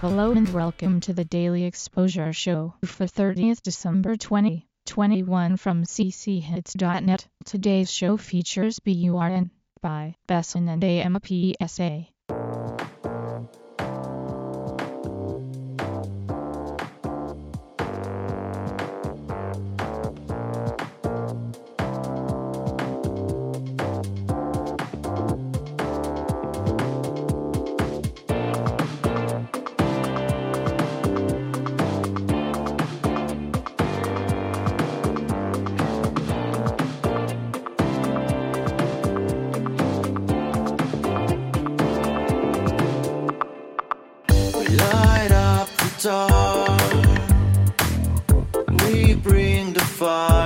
Hello and welcome to the Daily Exposure Show for 30th December 2021 from cchits.net. Today's show features BURN by Besson and AMPSA. Light up the dark. We bring the fire.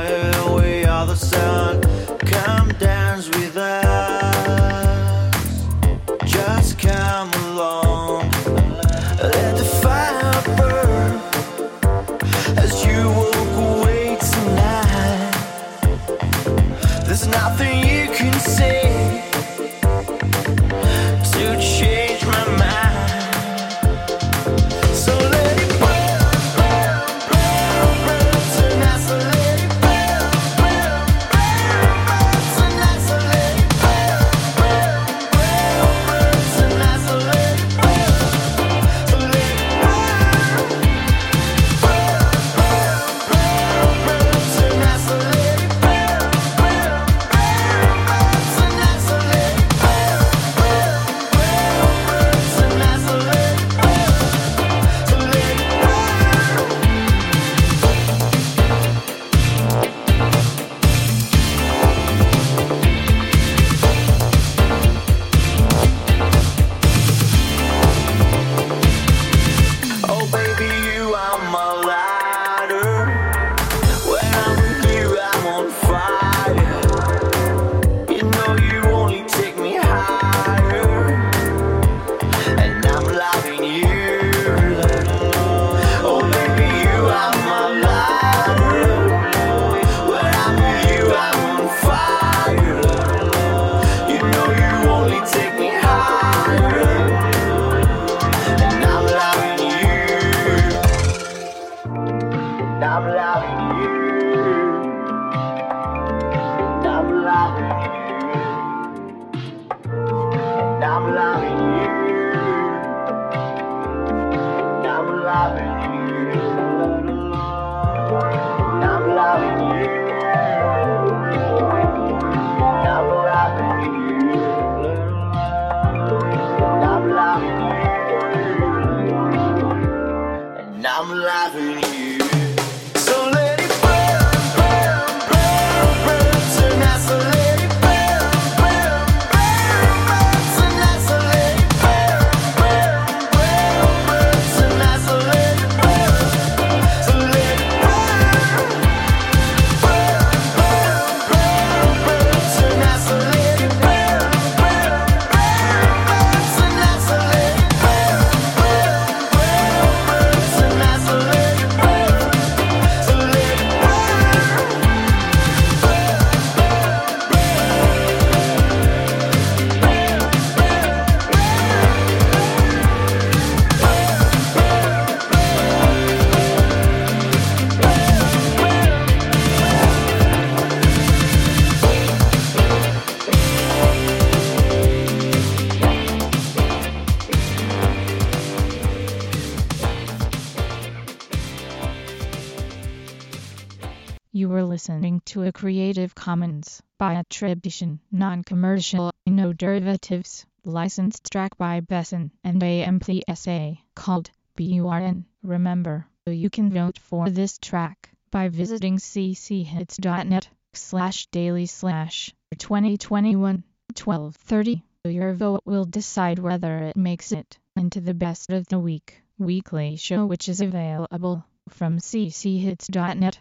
I'm laughing. were listening to a Creative Commons by attribution, non-commercial, no derivatives, licensed track by Besson and AMPSA called BURN. Remember, you can vote for this track by visiting cchits.net slash daily slash 2021 1230. Your vote will decide whether it makes it into the best of the week weekly show which is available from cchits.net